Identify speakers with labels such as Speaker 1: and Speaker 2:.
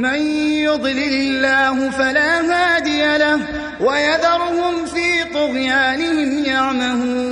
Speaker 1: من يضلل الله فلا هادي له ويذرهم في طغيانهم يعمهون.